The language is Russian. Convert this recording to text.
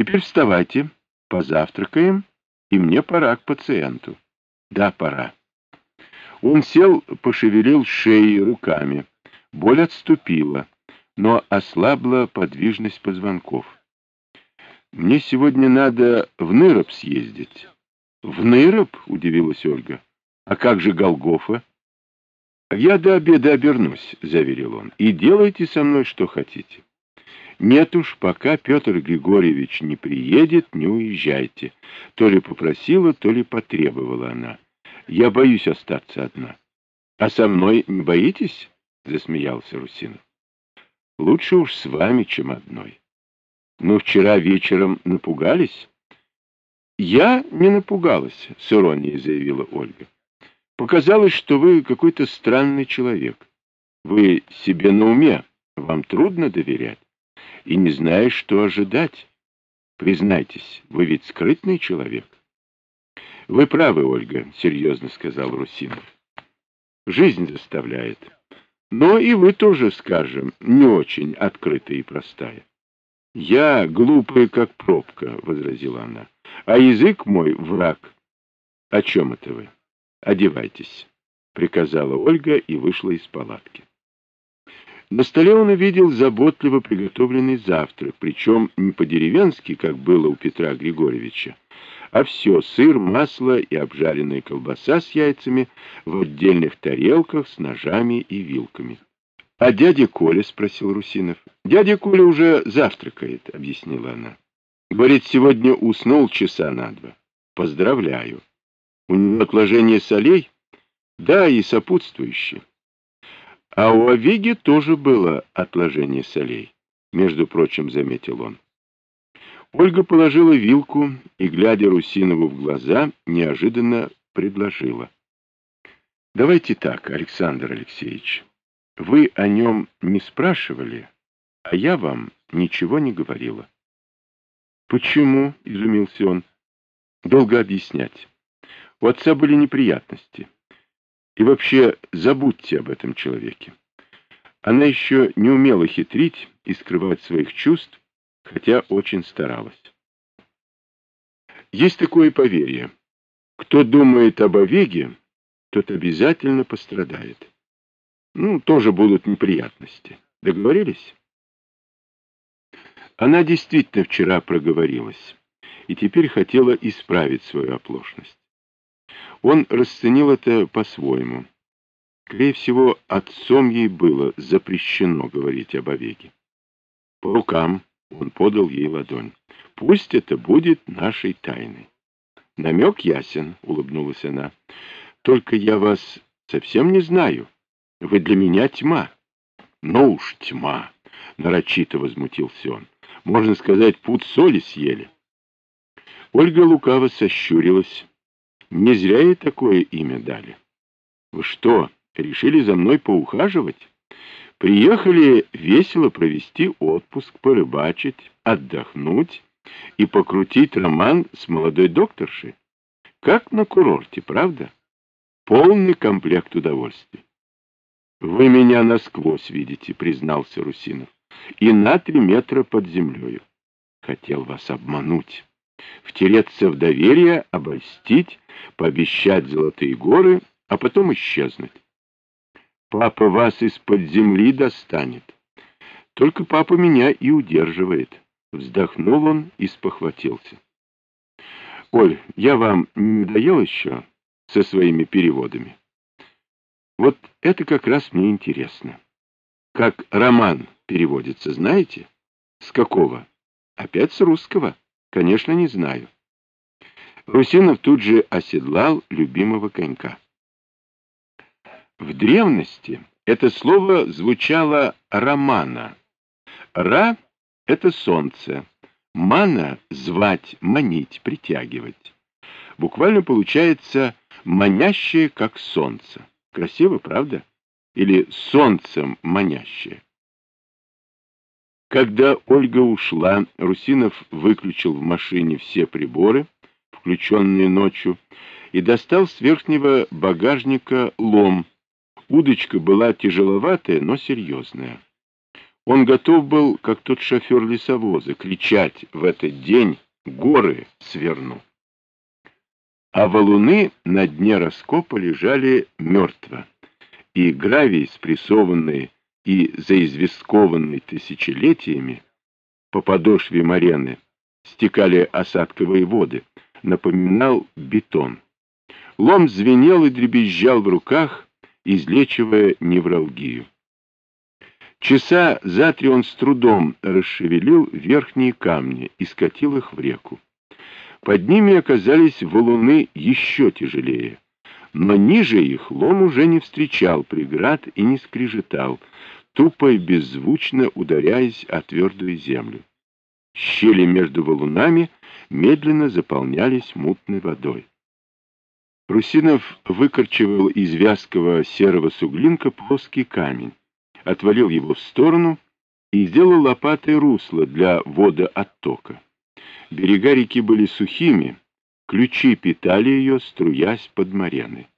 Теперь вставайте, позавтракаем, и мне пора к пациенту. Да, пора. Он сел, пошевелил шеей руками. Боль отступила, но ослабла подвижность позвонков. Мне сегодня надо в Ныроб съездить. В Ныроб? Удивилась Ольга. А как же Голгофа? Я до обеда обернусь, заверил он. И делайте со мной что хотите. Нет уж, пока Петр Григорьевич не приедет, не уезжайте. То ли попросила, то ли потребовала она. Я боюсь остаться одна. А со мной не боитесь? Засмеялся Русинов. Лучше уж с вами, чем одной. Но вчера вечером напугались? Я не напугалась, с иронией заявила Ольга. Показалось, что вы какой-то странный человек. Вы себе на уме, вам трудно доверять и не знаешь, что ожидать. Признайтесь, вы ведь скрытный человек. Вы правы, Ольга, серьезно сказал Русинов. Жизнь заставляет. Но и вы тоже, скажем, не очень открытая и простая. Я глупая, как пробка, возразила она, а язык мой враг. О чем это вы? Одевайтесь, приказала Ольга и вышла из палатки. На столе он увидел заботливо приготовленный завтрак, причем не по-деревенски, как было у Петра Григорьевича, а все — сыр, масло и обжаренная колбаса с яйцами в отдельных тарелках с ножами и вилками. — А дядя Коля? — спросил Русинов. — Дядя Коля уже завтракает, — объяснила она. — Говорит, сегодня уснул часа на два. — Поздравляю. У него отложение солей? — Да, и сопутствующие. А у Овиги тоже было отложение солей, между прочим, заметил он. Ольга положила вилку и, глядя Русинову в глаза, неожиданно предложила. «Давайте так, Александр Алексеевич, вы о нем не спрашивали, а я вам ничего не говорила». «Почему?» — изумился он. «Долго объяснять. У отца были неприятности». И вообще забудьте об этом человеке. Она еще не умела хитрить и скрывать своих чувств, хотя очень старалась. Есть такое поверье. Кто думает об Овеге, тот обязательно пострадает. Ну, тоже будут неприятности. Договорились? Она действительно вчера проговорилась и теперь хотела исправить свою оплошность. Он расценил это по-своему. Скорее всего, отцом ей было запрещено говорить об Овеге. По рукам он подал ей ладонь. «Пусть это будет нашей тайной». «Намек ясен», — улыбнулась она. «Только я вас совсем не знаю. Вы для меня тьма». «Ну уж тьма», — нарочито возмутился он. «Можно сказать, пуд соли съели». Ольга лукаво сощурилась. Не зря ей такое имя дали. Вы что, решили за мной поухаживать? Приехали весело провести отпуск, порыбачить, отдохнуть и покрутить роман с молодой докторшей? Как на курорте, правда? Полный комплект удовольствий. «Вы меня насквозь видите», — признался Русинов, — «и на три метра под землею. Хотел вас обмануть, втереться в доверие, обольстить, пообещать золотые горы, а потом исчезнуть. Папа вас из-под земли достанет. Только папа меня и удерживает. Вздохнул он и спохватился. Оль, я вам не надоел еще со своими переводами? Вот это как раз мне интересно. Как роман переводится, знаете? С какого? Опять с русского? Конечно, не знаю. Русинов тут же оседлал любимого конька. В древности это слово звучало «романа». «Ра» — это солнце, «мана» — звать, манить, притягивать. Буквально получается «манящее, как солнце». Красиво, правда? Или «солнцем манящее». Когда Ольга ушла, Русинов выключил в машине все приборы, включенные ночью, и достал с верхнего багажника лом. Удочка была тяжеловатая, но серьезная. Он готов был, как тот шофер лесовоза, кричать в этот день «Горы сверну!». А валуны на дне раскопа лежали мертво, и гравий, спрессованный и заизвесткованный тысячелетиями, по подошве марены стекали осадковые воды, напоминал бетон. Лом звенел и дребезжал в руках, излечивая невралгию. Часа за три он с трудом расшевелил верхние камни и скатил их в реку. Под ними оказались валуны еще тяжелее. Но ниже их лом уже не встречал преград и не скрежетал, тупо и беззвучно ударяясь о твердую землю. Щели между валунами медленно заполнялись мутной водой. Русинов выкорчевал из вязкого серого суглинка плоский камень отвалил его в сторону и сделал лопатой русло для водооттока. Берега реки были сухими, ключи питали ее, струясь под мореной.